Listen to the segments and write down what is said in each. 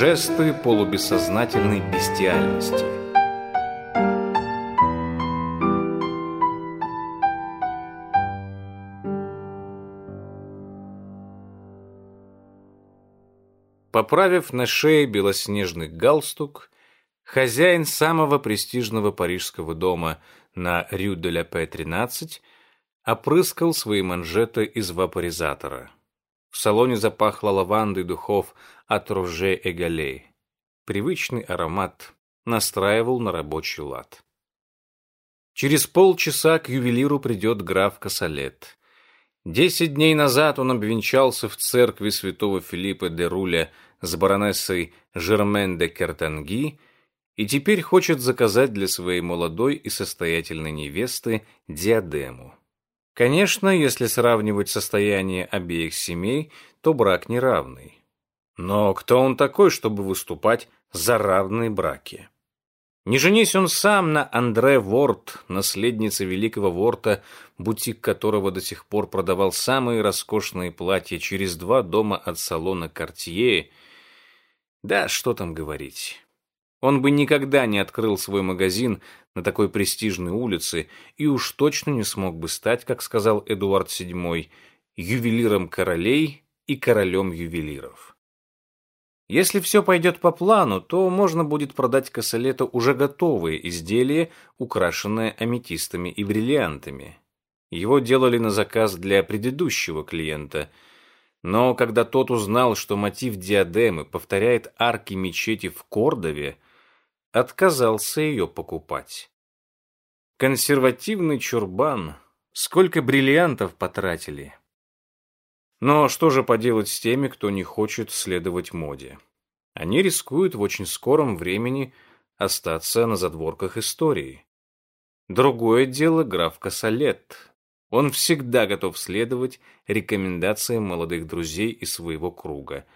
жесты полубессознательной бестиальности. Поправив на шее белоснежный галстук, хозяин самого престижного парижского дома на Рю-де-ля-Пе-13 опрыскал свои манжеты из вапоризатора. В салоне запахло лавандой духов от Роже Эгалей. Привычный аромат настраивал на рабочий лад. Через полчаса к ювелиру придет граф Касалет. Десять дней назад он обвенчался в церкви святого Филиппа де Руля с баронессой Жермен де Кертанги и теперь хочет заказать для своей молодой и состоятельной невесты диадему. Конечно, если сравнивать состояние обеих семей, то брак неравный. Но кто он такой, чтобы выступать за равные браки? Не женись он сам на Андре Ворт, наследнице великого Ворта, бутик которого до сих пор продавал самые роскошные платья через два дома от салона Картье. Да, что там говорить. Он бы никогда не открыл свой магазин на такой престижной улице и уж точно не смог бы стать, как сказал Эдуард VII, ювелиром королей и королем ювелиров. Если все пойдет по плану, то можно будет продать Кассалету уже готовые изделия, украшенные аметистами и бриллиантами. Его делали на заказ для предыдущего клиента, но когда тот узнал, что мотив диадемы повторяет арки мечети в Кордове, отказался ее покупать. Консервативный чурбан, сколько бриллиантов потратили. Но что же поделать с теми, кто не хочет следовать моде? Они рискуют в очень скором времени остаться на задворках истории. Другое дело граф Касалет. Он всегда готов следовать рекомендациям молодых друзей из своего круга,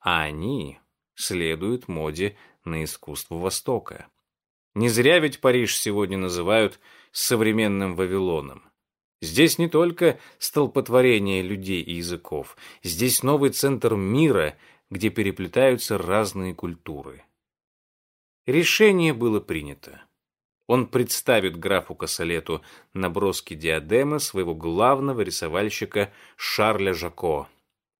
а они следуют моде на искусство Востока. Не зря ведь Париж сегодня называют современным Вавилоном. Здесь не только столпотворение людей и языков, здесь новый центр мира, где переплетаются разные культуры. Решение было принято. Он представит графу Кассалету наброски диадемы своего главного рисовальщика Шарля Жако,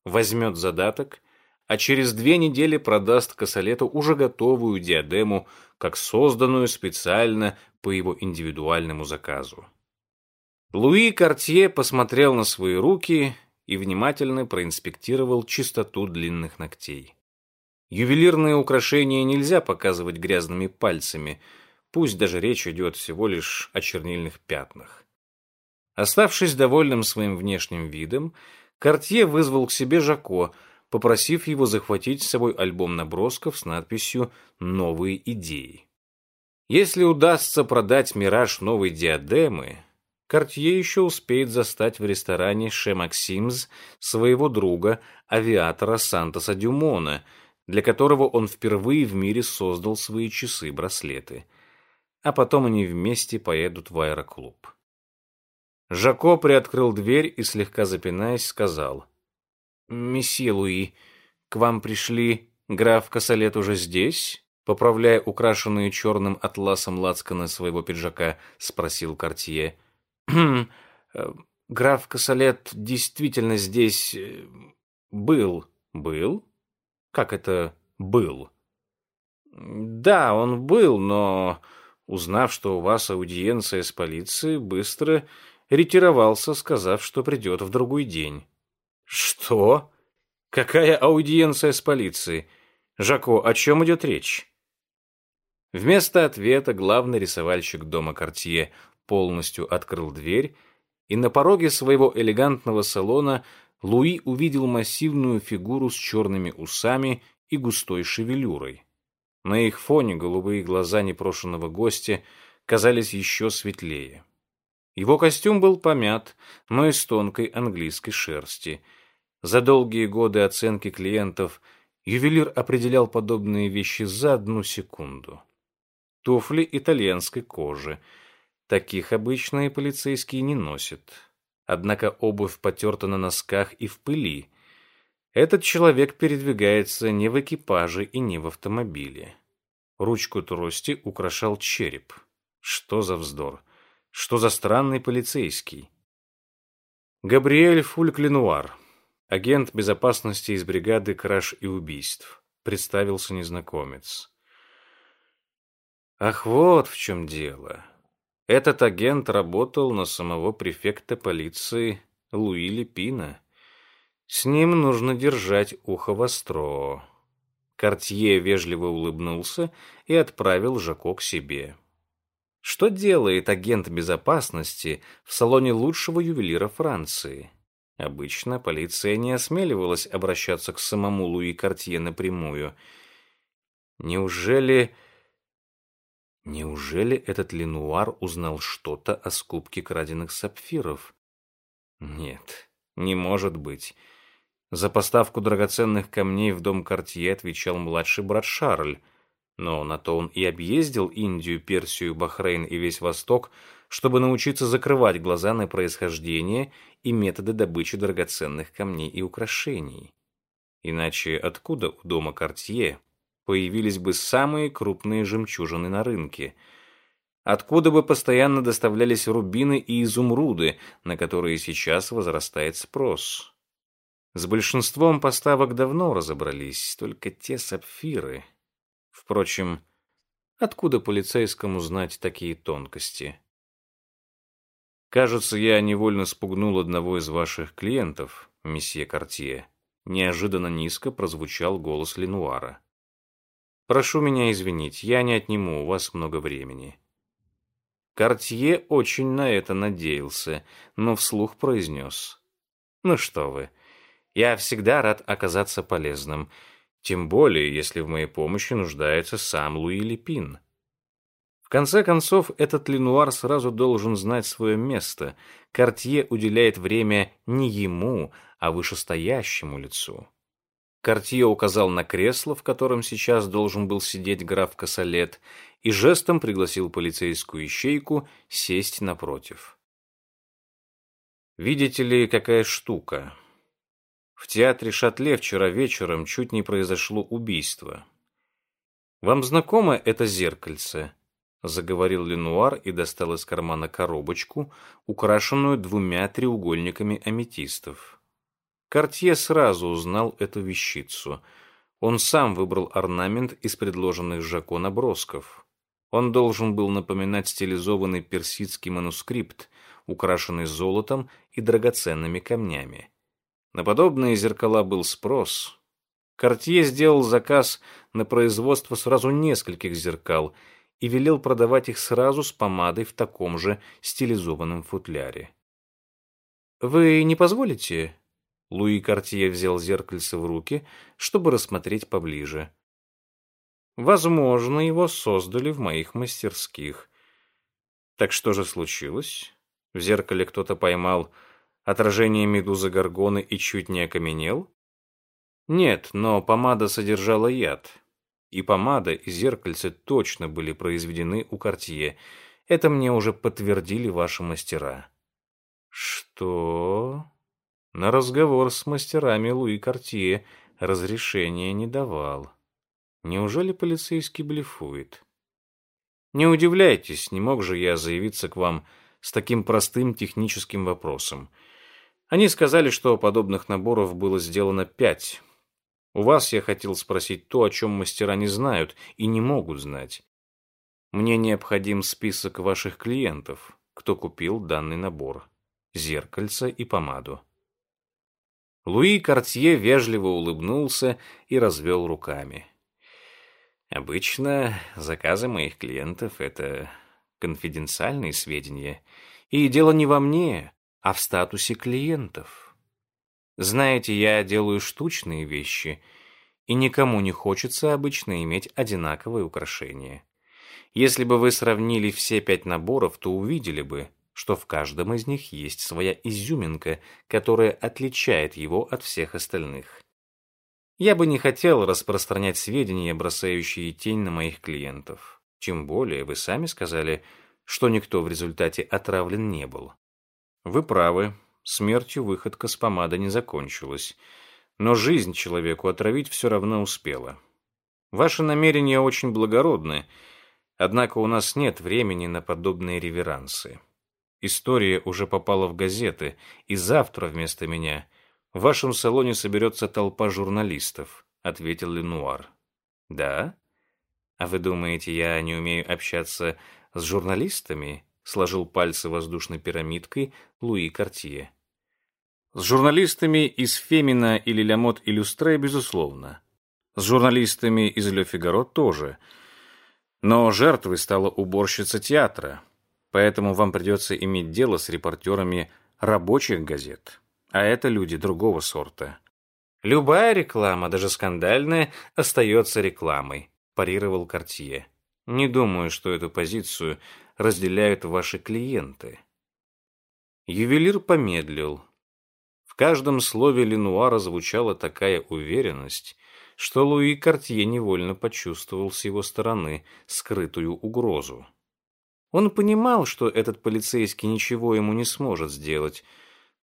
возьмет задаток а через две недели продаст Касалету уже готовую диадему, как созданную специально по его индивидуальному заказу. Луи Картье посмотрел на свои руки и внимательно проинспектировал чистоту длинных ногтей. Ювелирные украшения нельзя показывать грязными пальцами, пусть даже речь идет всего лишь о чернильных пятнах. Оставшись довольным своим внешним видом, Картье вызвал к себе Жако, попросив его захватить с собой альбом набросков с надписью «Новые идеи». Если удастся продать «Мираж» новой диадемы, Кортье еще успеет застать в ресторане «Ше Максимс» своего друга, авиатора Сантоса Дюмона, для которого он впервые в мире создал свои часы-браслеты. А потом они вместе поедут в аэроклуб. Жако приоткрыл дверь и, слегка запинаясь, сказал — «Месье Луи, к вам пришли граф Касалет уже здесь?» Поправляя украшенные черным атласом лацканы своего пиджака, спросил Кортье. «Хм, э, граф Касалет действительно здесь э, был. Был? Как это был? Да, он был, но, узнав, что у вас аудиенция с полицией, быстро ретировался, сказав, что придет в другой день. Что? Какая аудиенция с полицией? Жако, о чем идет речь? Вместо ответа главный рисовальщик дома Кортье полностью открыл дверь, и на пороге своего элегантного салона Луи увидел массивную фигуру с черными усами и густой шевелюрой. На их фоне голубые глаза непрошенного гостя казались еще светлее. Его костюм был помят, но из тонкой английской шерсти. За долгие годы оценки клиентов ювелир определял подобные вещи за одну секунду. Туфли итальянской кожи. Таких обычные полицейские не носят. Однако обувь потерта на носках и в пыли. Этот человек передвигается не в экипаже и не в автомобиле. Ручку трости украшал череп. Что за вздор? Что за странный полицейский? Габриэль Фулькленуар, агент безопасности из бригады краж и убийств, представился незнакомец. Ах, вот в чем дело. Этот агент работал на самого префекта полиции Луи Лепина. С ним нужно держать ухо востро. Кортье вежливо улыбнулся и отправил Жако к себе. Что делает агент безопасности в салоне лучшего ювелира Франции? Обычно полиция не осмеливалась обращаться к самому Луи Кортье напрямую. Неужели... Неужели этот Ленуар узнал что-то о скупке краденных сапфиров? Нет, не может быть. За поставку драгоценных камней в дом Кортье отвечал младший брат Шарль. Но на то он и объездил Индию, Персию, Бахрейн и весь Восток, чтобы научиться закрывать глаза на происхождение и методы добычи драгоценных камней и украшений. Иначе откуда у дома Кортье появились бы самые крупные жемчужины на рынке? Откуда бы постоянно доставлялись рубины и изумруды, на которые сейчас возрастает спрос? С большинством поставок давно разобрались, только те сапфиры. Впрочем, откуда полицейскому знать такие тонкости? Кажется, я невольно спугнул одного из ваших клиентов, месье Кортье. Неожиданно низко прозвучал голос Ленуара. Прошу меня извинить, я не отниму у вас много времени. Кортье очень на это надеялся, но вслух произнес. Ну что вы, я всегда рад оказаться полезным, тем более, если в моей помощи нуждается сам Луи Лепин. В конце концов, этот Ленуар сразу должен знать свое место. Кортье уделяет время не ему, а вышестоящему лицу. Кортье указал на кресло, в котором сейчас должен был сидеть граф Касалет, и жестом пригласил полицейскую ищейку сесть напротив. «Видите ли, какая штука?» В театре Шатле вчера вечером чуть не произошло убийство. Вам знакомо это зеркальце? Заговорил Ленуар и достал из кармана коробочку, украшенную двумя треугольниками аметистов. Кортье сразу узнал эту вещицу. Он сам выбрал орнамент из предложенных Жако набросков. Он должен был напоминать стилизованный персидский манускрипт, украшенный золотом и драгоценными камнями. На подобные зеркала был спрос. Кортье сделал заказ на производство сразу нескольких зеркал и велел продавать их сразу с помадой в таком же стилизованном футляре. «Вы не позволите?» Луи Кортье взял зеркальце в руки, чтобы рассмотреть поближе. «Возможно, его создали в моих мастерских. Так что же случилось? В зеркале кто-то поймал отражение медузы Горгоны и чуть не окаменел? Нет, но помада содержала яд. И помада, и зеркальце точно были произведены у Кортье. Это мне уже подтвердили ваши мастера. Что? На разговор с мастерами Луи Кортье разрешения не давал. Неужели полицейский блефует? Не удивляйтесь, не мог же я заявиться к вам с таким простым техническим вопросом. Они сказали, что подобных наборов было сделано пять. У вас я хотел спросить то, о чем мастера не знают и не могут знать. Мне необходим список ваших клиентов, кто купил данный набор, зеркальце и помаду. Луи Кортье вежливо улыбнулся и развел руками. Обычно заказы моих клиентов — это конфиденциальные сведения, и дело не во мне, а в статусе клиентов. Знаете, я делаю штучные вещи, и никому не хочется обычно иметь одинаковые украшения. Если бы вы сравнили все пять наборов, то увидели бы, что в каждом из них есть своя изюминка, которая отличает его от всех остальных. Я бы не хотел распространять сведения, бросающие тень на моих клиентов. Тем более вы сами сказали, что никто в результате отравлен не был. Вы правы, смертью выходка с помадой не закончилась. но жизнь человеку отравить все равно успела. Ваши намерения очень благородны, однако у нас нет времени на подобные реверансы. История уже попала в газеты, и завтра вместо меня в вашем салоне соберется толпа журналистов, ответил Ленуар. Да? А вы думаете, я не умею общаться с журналистами? Сложил пальцы воздушной пирамидкой Луи Картье. С журналистами из Фемина или Лямот Иллюстре, безусловно. С журналистами из Ле Фигаро тоже. Но жертвой стала уборщица театра, поэтому вам придется иметь дело с репортерами рабочих газет. А это люди другого сорта. Любая реклама, даже скандальная, остается рекламой, парировал Картье. Не думаю, что эту позицию разделяют ваши клиенты. Ювелир помедлил, в каждом слове Ленуара звучала такая уверенность, что Луи Кортье невольно почувствовал с его стороны скрытую угрозу. Он понимал, что этот полицейский ничего ему не сможет сделать,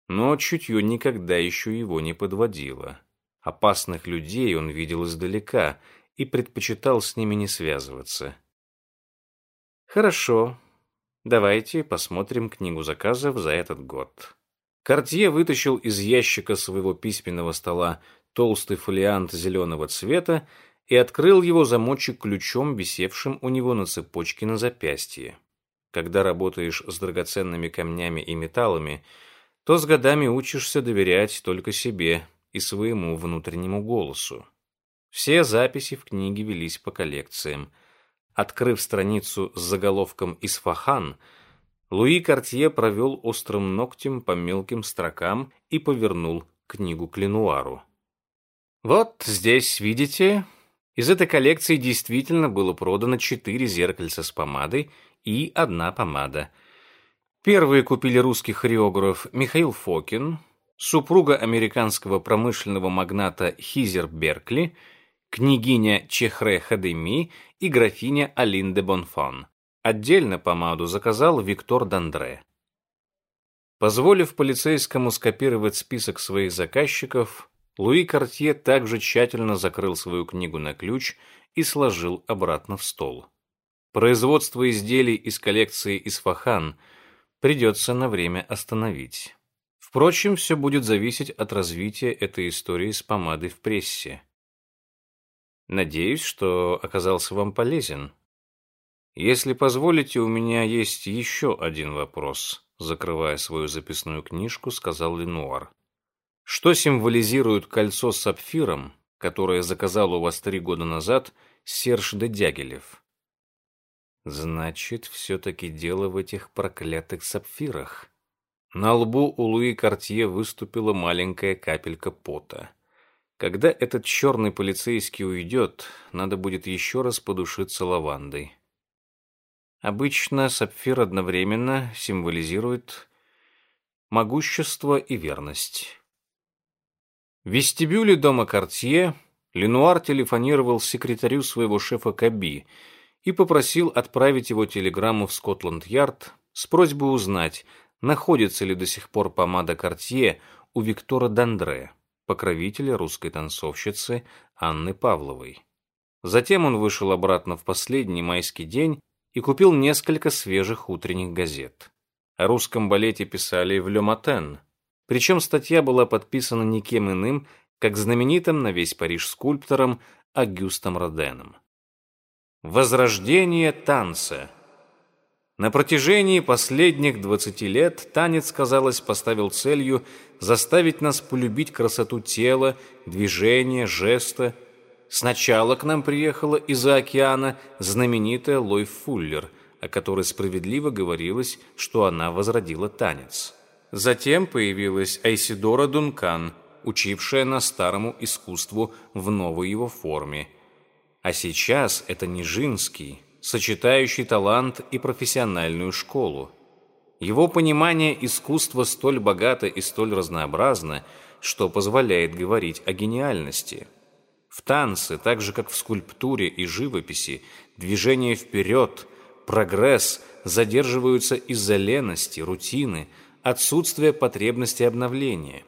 но чутье никогда еще его не подводило. Опасных людей он видел издалека и предпочитал с ними не связываться. «Хорошо, давайте посмотрим книгу заказов за этот год». Кортье вытащил из ящика своего письменного стола толстый фолиант зеленого цвета и открыл его замочек ключом, висевшим у него на цепочке на запястье. Когда работаешь с драгоценными камнями и металлами, то с годами учишься доверять только себе и своему внутреннему голосу. Все записи в книге велись по коллекциям. Открыв страницу с заголовком «Исфахан», Луи Картье провел острым ногтем по мелким строкам и повернул книгу к Ленуару. «Вот здесь, видите, из этой коллекции действительно было продано четыре зеркальца с помадой и одна помада. Первые купили русский хореограф Михаил Фокин, супруга американского промышленного магната Хизер Беркли, княгиня Чехре Хадеми и графиня Алин де Бонфон. Отдельно помаду заказал Виктор Дандре. Позволив полицейскому скопировать список своих заказчиков, Луи Картье также тщательно закрыл свою книгу на ключ и сложил обратно в стол. Производство изделий из коллекции Исфахан придется на время остановить. Впрочем, все будет зависеть от развития этой истории с помадой в прессе. Надеюсь, что оказался вам полезен, если позволите, у меня есть еще один вопрос, закрывая свою записную книжку, сказал Ленуар. Что символизирует кольцо с сапфиром, которое заказал у вас три года назад Серж де Дягилев? Значит, все-таки дело в этих проклятых сапфирах. На лбу у Луи Картье выступила маленькая капелька пота. Когда этот черный полицейский уйдет, надо будет еще раз подушиться лавандой. Обычно сапфир одновременно символизирует могущество и верность. В вестибюле дома Кортье Ленуар телефонировал секретарю своего шефа Каби и попросил отправить его телеграмму в Скотланд-Ярд с просьбой узнать, находится ли до сих пор помада Кортье у Виктора Дандре, покровителя русской танцовщицы Анны Павловой. Затем он вышел обратно в последний майский день и купил несколько свежих утренних газет. О русском балете писали в «Ле Матен», причем статья была подписана никем иным, как знаменитым на весь Париж скульптором Агюстом Роденом. Возрождение танца. На протяжении последних 20 лет танец, казалось, поставил целью заставить нас полюбить красоту тела, движения, жеста, Сначала к нам приехала из-за океана знаменитая Лой Фуллер, о которой справедливо говорилось, что она возродила танец. Затем появилась Айсидора Дункан, учившая на старому искусству в новой его форме. А сейчас это Нижинский, сочетающий талант и профессиональную школу. Его понимание искусства столь богато и столь разнообразно, что позволяет говорить о гениальности – в танце, так же как в скульптуре и живописи, движение вперед, прогресс задерживаются из-за лености, рутины, отсутствия потребности обновления.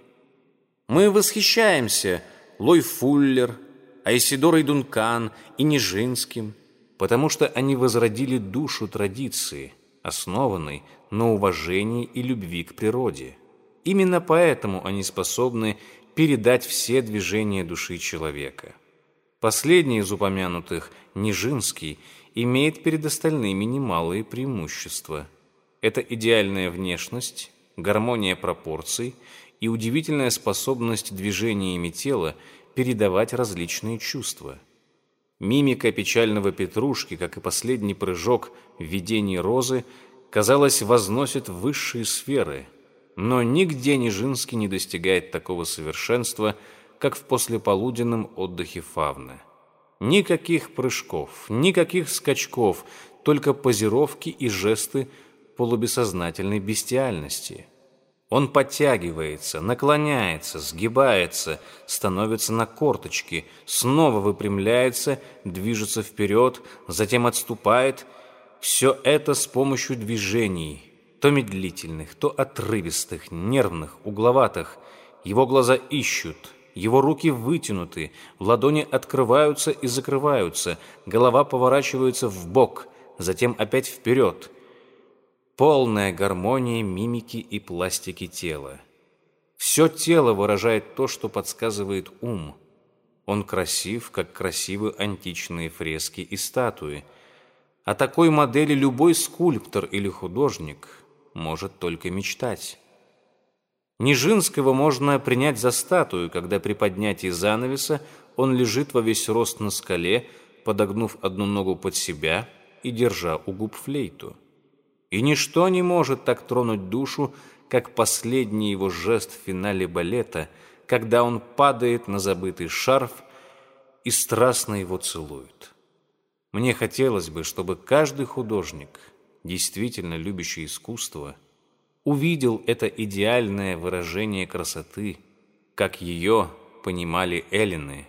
Мы восхищаемся Лой Фуллер, Айсидорой Дункан и Нижинским, потому что они возродили душу традиции, основанной на уважении и любви к природе. Именно поэтому они способны передать все движения души человека. Последний из упомянутых, Нижинский, имеет перед остальными немалые преимущества. Это идеальная внешность, гармония пропорций и удивительная способность движениями тела передавать различные чувства. Мимика печального Петрушки, как и последний прыжок в видении розы, казалось, возносит высшие сферы, но нигде Нижинский не достигает такого совершенства, как в послеполуденном отдыхе фавны. Никаких прыжков, никаких скачков, только позировки и жесты полубессознательной бестиальности. Он подтягивается, наклоняется, сгибается, становится на корточки, снова выпрямляется, движется вперед, затем отступает. Все это с помощью движений, то медлительных, то отрывистых, нервных, угловатых. Его глаза ищут, его руки вытянуты, ладони открываются и закрываются, голова поворачивается в бок, затем опять вперед. Полная гармония мимики и пластики тела. Все тело выражает то, что подсказывает ум. Он красив, как красивы античные фрески и статуи. О такой модели любой скульптор или художник может только мечтать. Нижинского можно принять за статую, когда при поднятии занавеса он лежит во весь рост на скале, подогнув одну ногу под себя и держа у губ флейту. И ничто не может так тронуть душу, как последний его жест в финале балета, когда он падает на забытый шарф и страстно его целует. Мне хотелось бы, чтобы каждый художник, действительно любящий искусство, увидел это идеальное выражение красоты, как ее понимали эллины –